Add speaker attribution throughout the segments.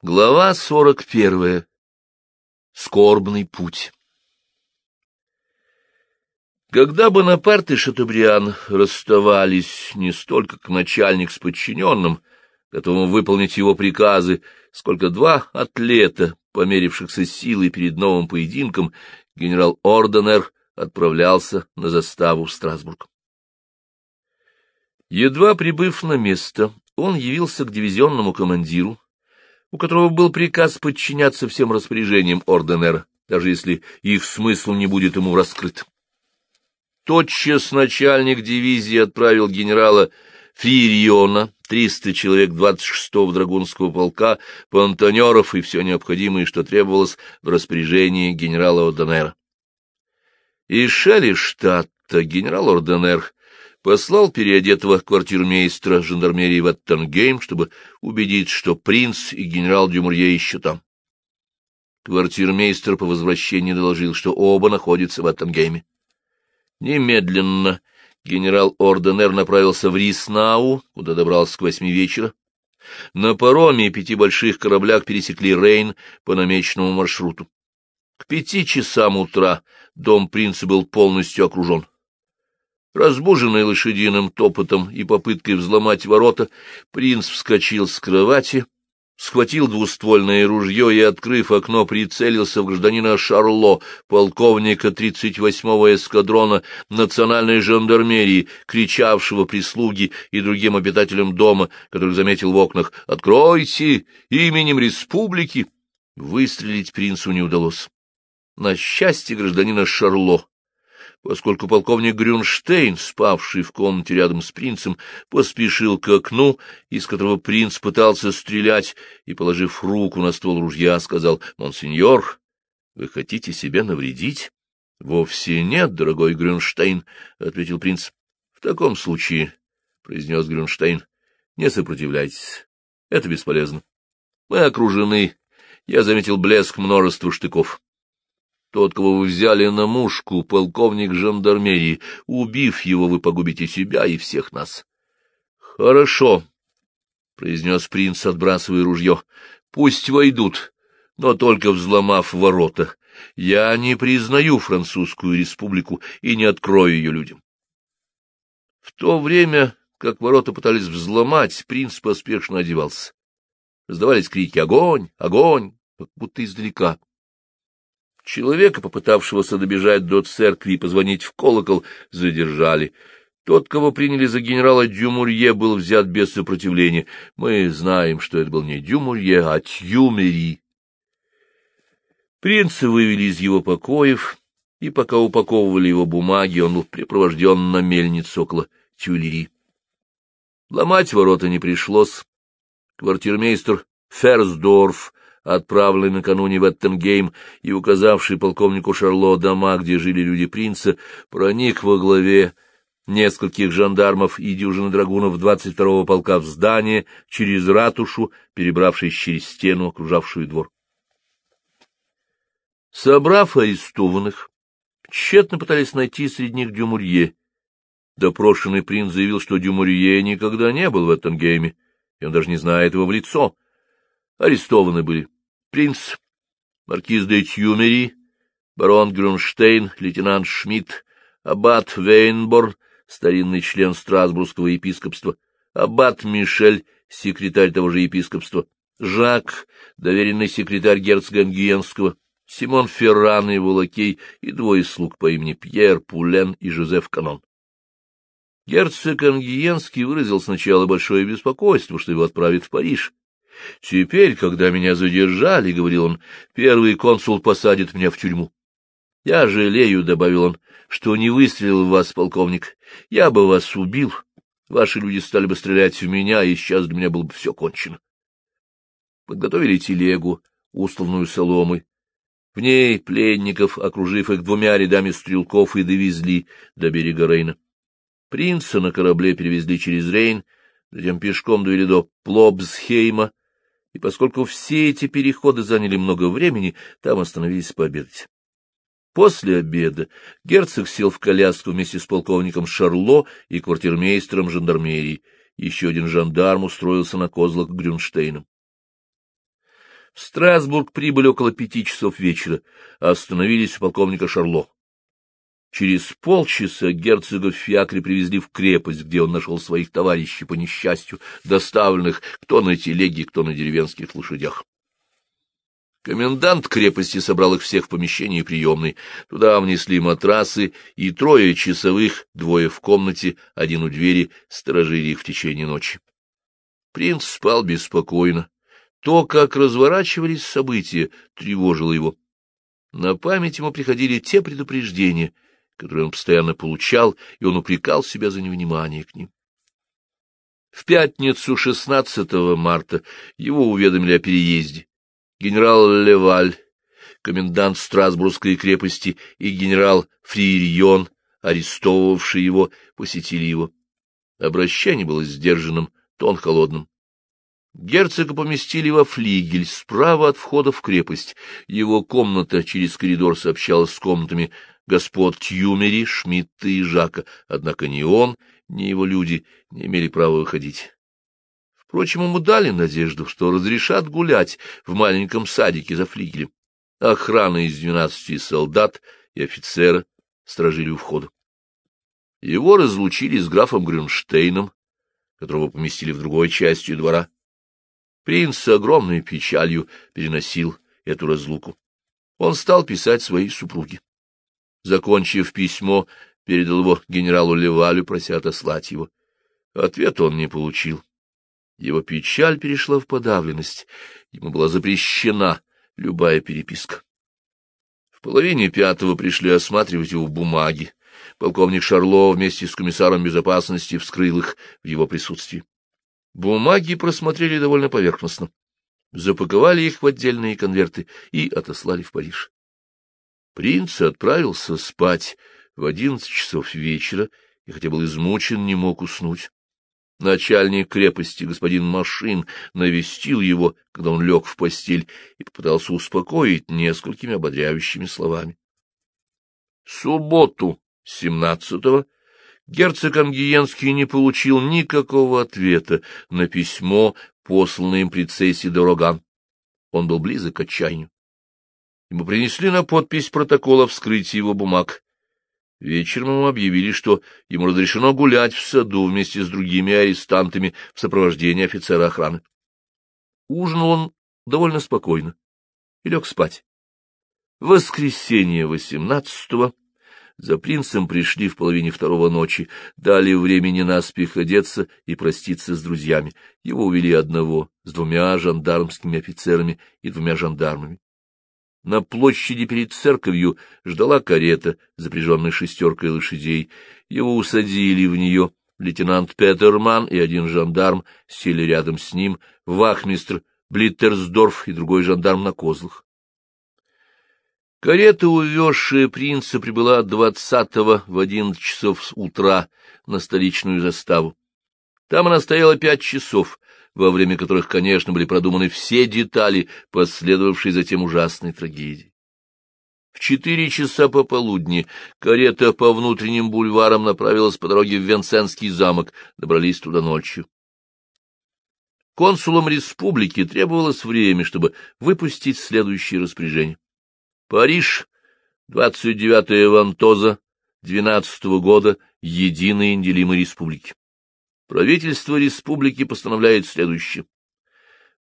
Speaker 1: Глава сорок первая. Скорбный путь. Когда Бонапарт и Шатабриан расставались не столько как начальник с подчиненным, готовым выполнить его приказы, сколько два атлета, померившихся силой перед новым поединком, генерал Орденер отправлялся на заставу в Страсбург. Едва прибыв на место, он явился к дивизионному командиру, у которого был приказ подчиняться всем распоряжениям Орденера, даже если их смысл не будет ему раскрыт. Тотчас начальник дивизии отправил генерала Фририона, 300 человек 26-го драгунского полка, понтонеров и все необходимое, что требовалось в распоряжении генерала Орденера. Из Шелештадта генерал Орденер послал переодетого квартирмейстра жандармерии в Аттенгейм, чтобы убедить, что принц и генерал Дюмурье еще там. Квартирмейстер по возвращении доложил, что оба находятся в Аттенгейме. Немедленно генерал Орденер направился в Риснау, куда добрался к восьми вечера. На пароме пяти больших кораблях пересекли Рейн по намеченному маршруту. К пяти часам утра дом принца был полностью окружен. Разбуженный лошадиным топотом и попыткой взломать ворота, принц вскочил с кровати, схватил двуствольное ружье и, открыв окно, прицелился в гражданина Шарло, полковника 38-го эскадрона национальной жандармерии, кричавшего прислуги и другим обитателям дома, которых заметил в окнах «Откройте! Именем республики!» Выстрелить принцу не удалось. На счастье гражданина Шарло поскольку полковник Грюнштейн, спавший в комнате рядом с принцем, поспешил к окну, из которого принц пытался стрелять, и, положив руку на ствол ружья, сказал, «Монсеньор, вы хотите себя навредить?» «Вовсе нет, дорогой Грюнштейн», — ответил принц. «В таком случае», — произнес Грюнштейн, — «не сопротивляйтесь. Это бесполезно. Мы окружены. Я заметил блеск множества штыков. Тот, кого вы взяли на мушку, полковник жандармерии. Убив его, вы погубите себя и всех нас. — Хорошо, — произнес принц, отбрасывая ружье. — Пусть войдут, но только взломав ворота. Я не признаю французскую республику и не открою ее людям. В то время, как ворота пытались взломать, принц поспешно одевался. Раздавались крики «Огонь! Огонь!» как будто издалека. Человека, попытавшегося добежать до церкви и позвонить в колокол, задержали. Тот, кого приняли за генерала Дюмурье, был взят без сопротивления. Мы знаем, что это был не Дюмурье, а Тюмери. Принца вывели из его покоев, и пока упаковывали его бумаги, он был припровожден на мельницу около Тюлери. Ломать ворота не пришлось. Квартирмейстер Ферсдорф отправленный накануне в Эттенгейм и указавший полковнику Шарло дома, где жили люди принца, проник во главе нескольких жандармов и дюжины драгунов 22-го полка в здание через ратушу, перебравшись через стену, окружавшую двор. Собрав арестованных, тщетно пытались найти среди них Дюмурье. Допрошенный принц заявил, что Дюмурье никогда не был в Эттенгейме, и он даже не знает его в лицо. Арестованы были принц, маркиз де Тюмери, барон Грюнштейн, лейтенант Шмидт, аббат Вейнборн, старинный член Страсбургского епископства, аббат Мишель, секретарь того же епископства, Жак, доверенный секретарь герцога Ангиенского, Симон Ферран и его и двое слуг по имени Пьер Пулен и Жозеф Канон. Герцог Ангиенский выразил сначала большое беспокойство, что его отправят в Париж, Теперь, когда меня задержали, — говорил он, — первый консул посадит меня в тюрьму. Я жалею, — добавил он, — что не выстрелил в вас, полковник. Я бы вас убил. Ваши люди стали бы стрелять в меня, и сейчас для меня было бы все кончено. Подготовили телегу, устланную соломой. В ней пленников, окружив их двумя рядами стрелков, и довезли до берега Рейна. Принца на корабле перевезли через Рейн, затем пешком довели до Плобсхейма, и поскольку все эти переходы заняли много времени, там остановились пообедать. После обеда герцог сел в коляску вместе с полковником Шарло и квартирмейстером жандармерии. Еще один жандарм устроился на козлах Грюнштейном. В Страсбург прибыли около пяти часов вечера, а остановились у полковника Шарло. Через полчаса герцога в Фиакре привезли в крепость, где он нашел своих товарищей по несчастью, доставленных кто на телеге, кто на деревенских лошадях. Комендант крепости собрал их всех в помещении приемной. Туда внесли матрасы, и трое часовых, двое в комнате, один у двери, сторожили их в течение ночи. Принц спал беспокойно. То, как разворачивались события, тревожило его. На память ему приходили те предупреждения, которые он постоянно получал, и он упрекал себя за невнимание к ним. В пятницу 16 марта его уведомили о переезде. Генерал Леваль, комендант Страсбургской крепости, и генерал Фриерьон, арестовавший его, посетили его. Обращение было сдержанным, тон холодным. Герцога поместили во флигель, справа от входа в крепость. Его комната через коридор сообщалась с комнатами господ Тюмери, Шмидта и Жака, однако ни он, ни его люди не имели права выходить. Впрочем, ему дали надежду, что разрешат гулять в маленьком садике за флигелем. Охрана из двенадцати солдат и офицера стражили у входа. Его разлучили с графом Грюнштейном, которого поместили в другой части двора. Принц с огромной печалью переносил эту разлуку. Он стал писать своей супруге. Закончив письмо, передал его генералу Левалю, прося отослать его. Ответа он не получил. Его печаль перешла в подавленность. Ему была запрещена любая переписка. В половине пятого пришли осматривать его бумаги. Полковник Шарло вместе с комиссаром безопасности вскрыл их в его присутствии. Бумаги просмотрели довольно поверхностно, запаковали их в отдельные конверты и отослали в Париж. Принц отправился спать в одиннадцать часов вечера и, хотя был измучен, не мог уснуть. Начальник крепости, господин Машин, навестил его, когда он лег в постель, и попытался успокоить несколькими ободряющими словами. Субботу, семнадцатого, Герцог Ангиенский не получил никакого ответа на письмо, посланное им принцессе Дороган. Он был близок к отчаянию. Ему принесли на подпись протокола вскрытия его бумаг. Вечером ему объявили, что ему разрешено гулять в саду вместе с другими арестантами в сопровождении офицера охраны. Ужинал он довольно спокойно и лег спать. Воскресенье восемнадцатого за принцем пришли в половине второго ночи, дали времени наспех одеться и проститься с друзьями. Его увели одного, с двумя жандармскими офицерами и двумя жандармами. На площади перед церковью ждала карета, запряженная шестеркой лошадей. Его усадили в нее. Лейтенант Петерман и один жандарм сели рядом с ним, вахмистр Блиттерсдорф и другой жандарм на козлах. Карета, увезшая принца, прибыла двадцатого в одиннадцать часов утра на столичную заставу. Там она стояла пять часов, во время которых, конечно, были продуманы все детали, последовавшей затем ужасной трагедии. В четыре часа пополудни карета по внутренним бульварам направилась по дороге в Венценский замок, добрались туда ночью. Консулам республики требовалось время, чтобы выпустить следующее распоряжение. Париж, 29 Вантоза, 12 -го года, единой неделимой республики. Правительство республики постановляет следующее.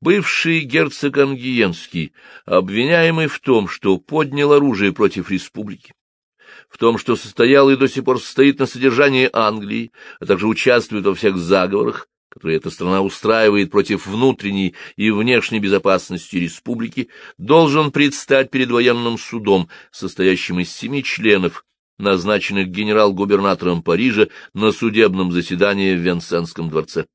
Speaker 1: Бывший герцог Ангиенский, обвиняемый в том, что поднял оружие против республики, в том, что состоял и до сих пор состоит на содержании Англии, а также участвует во всех заговорах, которые эта страна устраивает против внутренней и внешней безопасности республики, должен предстать перед военным судом, состоящим из семи членов, назначенных генерал-губернатором Парижа на судебном заседании в Венсенском дворце.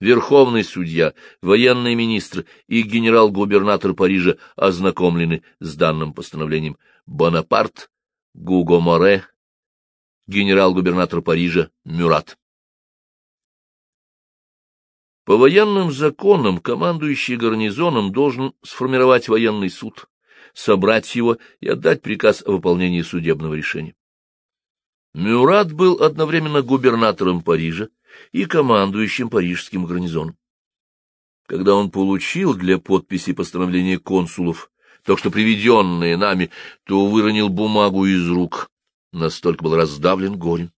Speaker 1: Верховный судья, военный министр и генерал-губернатор Парижа ознакомлены с данным постановлением. Бонапарт, Гуго Море, генерал-губернатор Парижа Мюрат. По военным законам командующий гарнизоном должен сформировать военный суд, собрать его и отдать приказ о выполнении судебного решения. Мюрат был одновременно губернатором Парижа и командующим парижским гарнизоном. когда он получил для подписи постановление консулов, то, что приведенное нами, то выронил бумагу из рук. Настолько был раздавлен горем.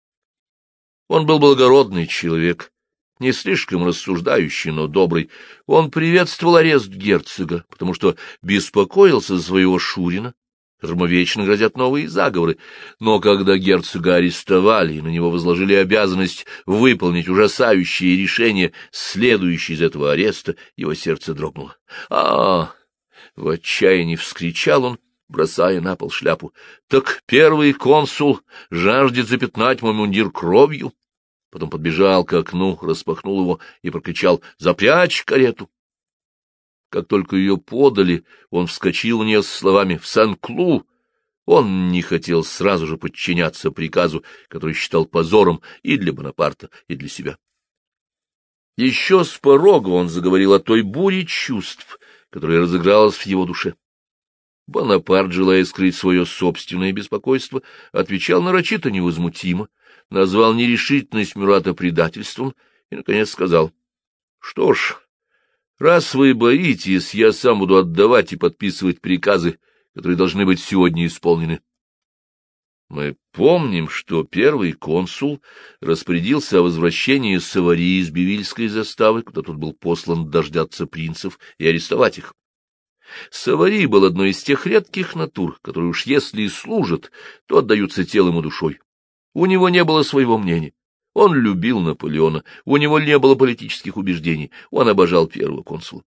Speaker 1: Он был благородный человек, не слишком рассуждающий, но добрый. Он приветствовал арест герцога, потому что беспокоился за своего Шурина, которому вечно грозят новые заговоры. Но когда герцога арестовали и на него возложили обязанность выполнить ужасающие решения, следующие из этого ареста, его сердце дрогнуло. а, В отчаянии вскричал он, бросая на пол шляпу. — Так первый консул жаждет запятнать мой мундир кровью? Потом подбежал к окну, распахнул его и прокричал «Запрячь карету!» Как только ее подали, он вскочил в нее с словами «В Сан-Клу!» Он не хотел сразу же подчиняться приказу, который считал позором и для Бонапарта, и для себя. Еще с порога он заговорил о той буре чувств, которая разыгралась в его душе. Бонапарт, желая скрыть свое собственное беспокойство, отвечал нарочито невозмутимо, назвал нерешительность Мюрата предательством и, наконец, сказал, — Что ж, Раз вы боитесь, я сам буду отдавать и подписывать приказы, которые должны быть сегодня исполнены. Мы помним, что первый консул распорядился о возвращении Саварии из Бивильской заставы, куда тут был послан дождаться принцев и арестовать их. Савари был одной из тех редких натур, которые уж если и служат, то отдаются телом и душой. У него не было своего мнения. Он любил Наполеона, у него не было политических убеждений, он обожал первого консула.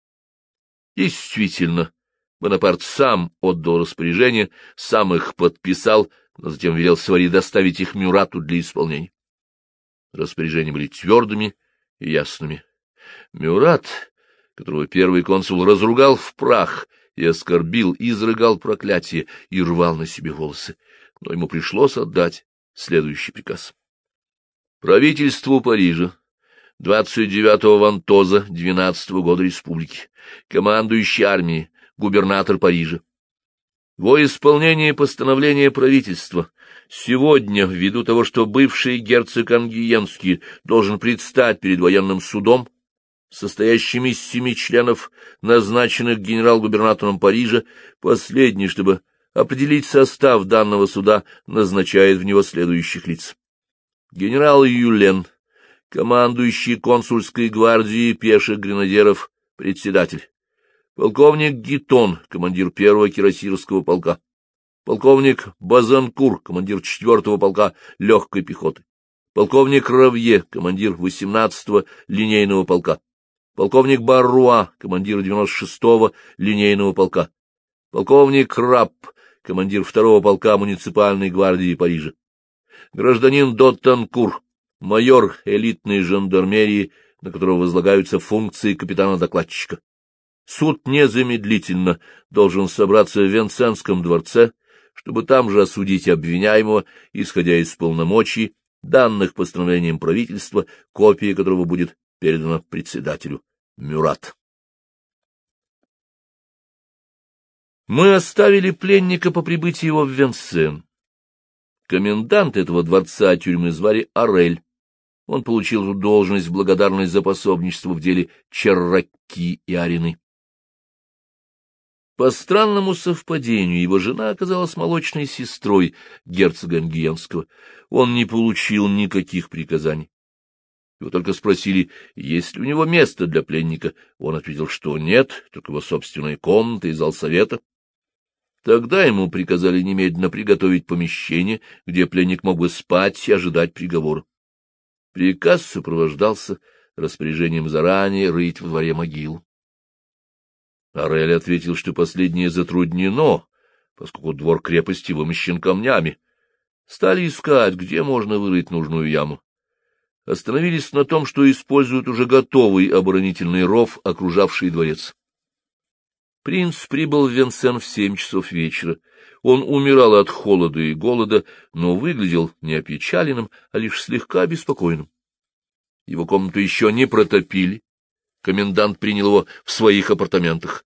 Speaker 1: Действительно, Бонапарт сам отдал распоряжение, сам их подписал, но затем велел Свари доставить их Мюрату для исполнения. Распоряжения были твердыми и ясными. Мюрат, которого первый консул разругал в прах и оскорбил, изрыгал проклятие и рвал на себе волосы, но ему пришлось отдать следующий приказ. Правительству Парижа 29-го Вантоза 12-го года республики, командующий армией, губернатор Парижа. Во исполнение постановления правительства сегодня, ввиду того, что бывший герцог Ангиенский должен предстать перед военным судом, состоящим из семи членов, назначенных генерал-губернатором Парижа, последний, чтобы определить состав данного суда, назначает в него следующих лиц. Генерал Юлен, командующий консульской гвардией пеших гренадеров, председатель, полковник Гитон, командир первого кирасирского полка, полковник Базанкур, командир четвертого полка легкой пехоты, полковник Равье, командир 18-го линейного полка, полковник Барруа, командир 96-го линейного полка, полковник Рапп, командир второго полка муниципальной гвардии Парижа, гражданин Доттанкур, майор элитной жандармерии, на которого возлагаются функции капитана-докладчика. Суд незамедлительно должен собраться в Венценском дворце, чтобы там же осудить обвиняемого, исходя из полномочий, данных постановлением правительства, копия которого будет передана председателю Мюрат. Мы оставили пленника по прибытии его в Венсен. Комендант этого дворца тюрьмы звали Орель. Он получил должность в благодарность за пособничество в деле Черраки и Арины. По странному совпадению его жена оказалась молочной сестрой герцога Ангиенского. Он не получил никаких приказаний. Его только спросили, есть ли у него место для пленника. Он ответил, что нет, только его собственная комната и зал совета. Тогда ему приказали немедленно приготовить помещение, где пленник мог бы спать и ожидать приговора. Приказ сопровождался распоряжением заранее рыть в дворе могилу. Орель ответил, что последнее затруднено, поскольку двор крепости вымощен камнями. Стали искать, где можно вырыть нужную яму. Остановились на том, что используют уже готовый оборонительный ров, окружавший дворец. Принц прибыл в Венсен в семь часов вечера. Он умирал от холода и голода, но выглядел не опечаленным, а лишь слегка обеспокоенным. Его комнату еще не протопили. Комендант принял его в своих апартаментах.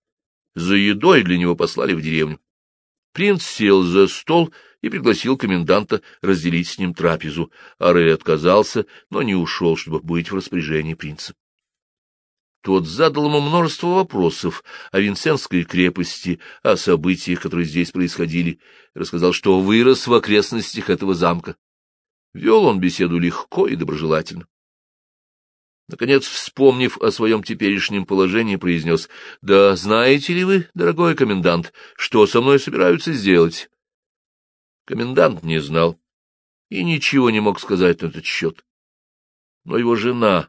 Speaker 1: За едой для него послали в деревню. Принц сел за стол и пригласил коменданта разделить с ним трапезу. Арель отказался, но не ушел, чтобы быть в распоряжении принца. Тот задал ему множество вопросов о Винсентской крепости, о событиях, которые здесь происходили, рассказал, что вырос в окрестностях этого замка. Вел он беседу легко и доброжелательно. Наконец, вспомнив о своем теперешнем положении, произнес, — Да знаете ли вы, дорогой комендант, что со мной собираются сделать? Комендант не знал и ничего не мог сказать на этот счет. Но его жена,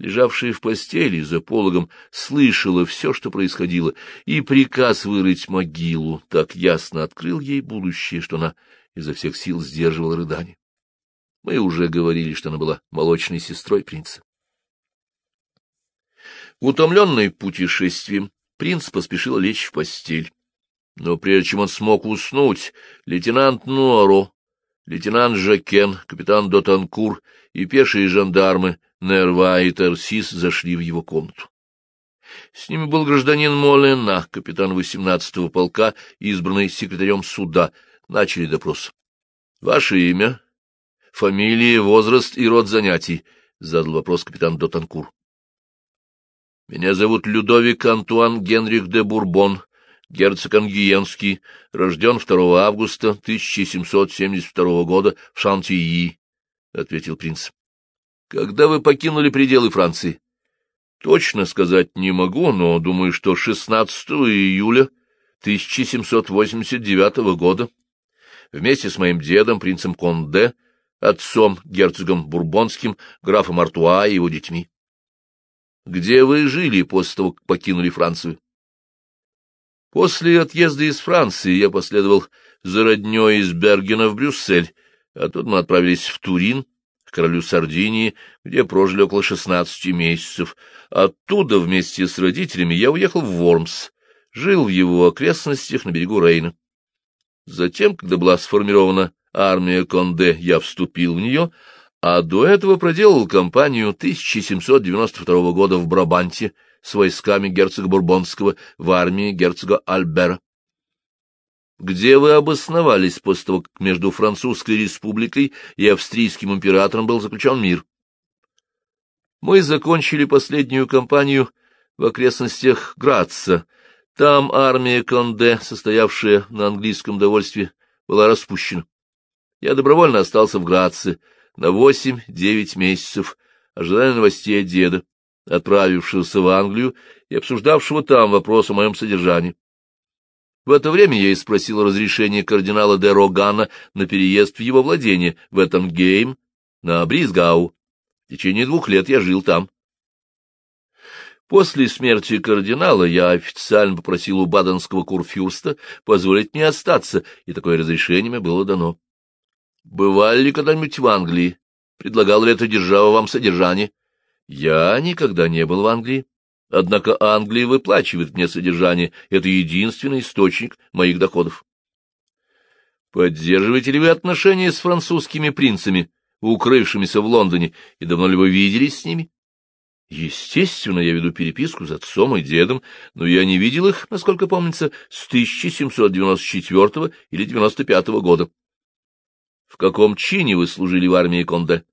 Speaker 1: лежавшая в постели за пологом, слышала все, что происходило, и приказ вырыть могилу так ясно открыл ей будущее, что она изо всех сил сдерживала рыдание. Мы уже говорили, что она была молочной сестрой принца. Утомленный путешествием, принц поспешил лечь в постель. Но прежде чем он смог уснуть, лейтенант Нуаро, лейтенант Жакен, капитан Дотанкур и пешие жандармы Нерва и Терсис зашли в его комнату. С ними был гражданин Молена, капитан 18-го полка, избранный секретарем суда. Начали допрос. — Ваше имя? Фамилия, возраст и род занятий? — задал вопрос капитан Дотанкур. Меня зовут Людовик Антуан Генрих де Бурбон, герцог Ангиенский, рожден 2 августа 1772 года в Шантии, — ответил принц. — Когда вы покинули пределы Франции? — Точно сказать не могу, но думаю, что 16 июля 1789 года вместе с моим дедом, принцем Конде, отцом, герцогом Бурбонским, графом Артуа и его детьми. Где вы жили после того, как покинули Францию? После отъезда из Франции я последовал за роднёй из Бергена в Брюссель, а тут мы отправились в Турин, к королю Сардинии, где прожили около шестнадцати месяцев. Оттуда вместе с родителями я уехал в Вормс, жил в его окрестностях на берегу Рейна. Затем, когда была сформирована армия Конде, я вступил в нее, а до этого проделал кампанию 1792 года в Брабанте с войсками герцога Бурбонского в армии герцога Альбера. Где вы обосновались после того, как между Французской республикой и австрийским императором был заключен мир? Мы закончили последнюю кампанию в окрестностях Граца. Там армия Конде, состоявшая на английском довольстве, была распущена. Я добровольно остался в Граце, на восемь-девять месяцев, ожидая новостей от деда, отправившегося в Англию и обсуждавшего там вопрос о моем содержании. В это время я и спросил разрешения кардинала де Рогана на переезд в его владение в Эттенгейм на Бризгау. В течение двух лет я жил там. После смерти кардинала я официально попросил у баденского курфюрста позволить мне остаться, и такое разрешение мне было дано. Бывали ли когда-нибудь в Англии? Предлагала ли эта держава вам содержание? Я никогда не был в Англии. Однако Англия выплачивает мне содержание. Это единственный источник моих доходов. Поддерживаете ли вы отношения с французскими принцами, укрывшимися в Лондоне, и давно ли вы виделись с ними? Естественно, я веду переписку с отцом и дедом, но я не видел их, насколько помнится, с 1794 или 95 года. В каком чине вы служили в армии Конде?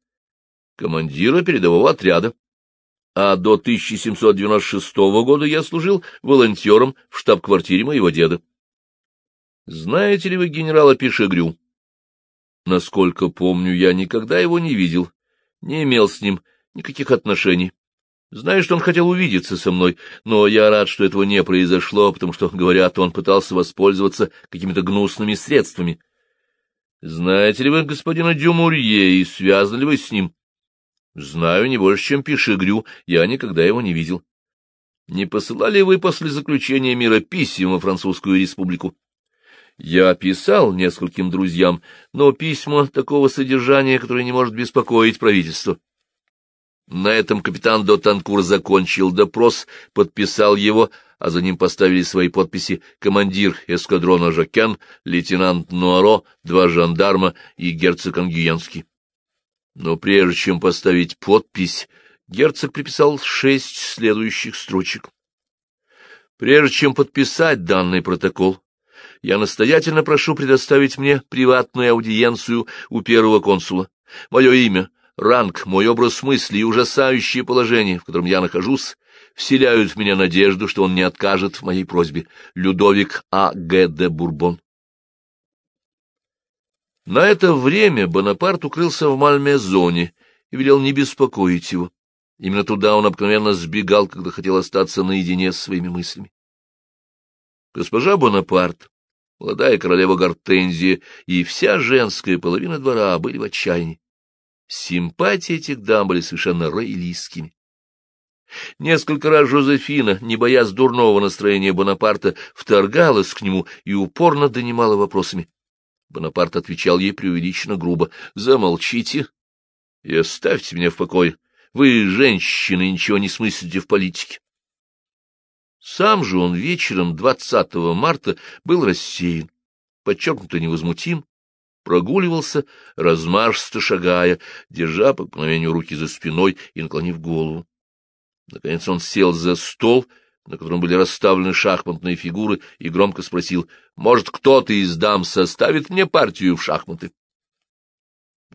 Speaker 1: Командира передового отряда. А до 1796 года я служил волонтером в штаб-квартире моего деда. Знаете ли вы генерала Пишегрю? Насколько помню, я никогда его не видел, не имел с ним никаких отношений. Знаю, что он хотел увидеться со мной, но я рад, что этого не произошло, потому что, говорят, он пытался воспользоваться какими-то гнусными средствами. Знаете ли вы господина Дюмурье и связаны ли вы с ним? Знаю не больше, чем Пишегрю, я никогда его не видел. Не посылали вы после заключения мира писем во Французскую республику? Я писал нескольким друзьям, но письма такого содержания, которое не может беспокоить правительство. На этом капитан Дотанкур закончил допрос, подписал его, а за ним поставили свои подписи командир эскадрона Жакен, лейтенант Нуаро, два жандарма и герцог Ангиенский. Но прежде чем поставить подпись, герцог приписал шесть следующих строчек. Прежде чем подписать данный протокол, я настоятельно прошу предоставить мне приватную аудиенцию у первого консула. Мое имя, ранг, мой образ мысли и ужасающее положение, в котором я нахожусь, вселяют в меня надежду, что он не откажет в моей просьбе. Людовик А. Г. де Бурбон. На это время Бонапарт укрылся в Мальмезоне и велел не беспокоить его. Именно туда он обыкновенно сбегал, когда хотел остаться наедине с своими мыслями. Госпожа Бонапарт, молодая королева Гортензия и вся женская половина двора были в отчаянии. Симпатии этих дам были совершенно роялистскими. Несколько раз Жозефина, не боясь дурного настроения Бонапарта, вторгалась к нему и упорно донимала вопросами. Бонапарт отвечал ей преувеличенно грубо. — Замолчите и оставьте меня в покое. Вы, женщины, ничего не смыслите в политике. Сам же он вечером 20 марта был рассеян, подчеркнуто невозмутим, прогуливался, размашисто шагая, держа по мгновению руки за спиной и наклонив голову. Наконец он сел за стол, на котором были расставлены шахматные фигуры, и громко спросил, «Может, кто-то из дам составит мне партию в шахматы?»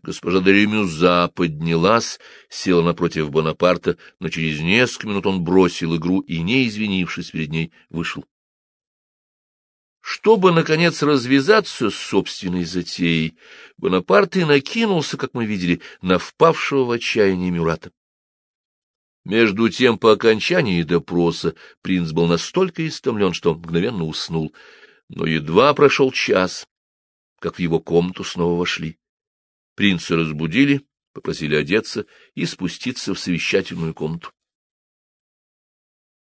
Speaker 1: Госпожа Деремюза поднялась, села напротив Бонапарта, но через несколько минут он бросил игру и, не извинившись перед ней, вышел. Чтобы, наконец, развязаться с собственной затеей, Бонапарт и накинулся, как мы видели, на впавшего в отчаяние Мюрата. Между тем, по окончании допроса, принц был настолько истомлен, что мгновенно уснул, но едва прошел час, как в его комнату снова вошли. Принца разбудили, попросили одеться и спуститься в совещательную комнату.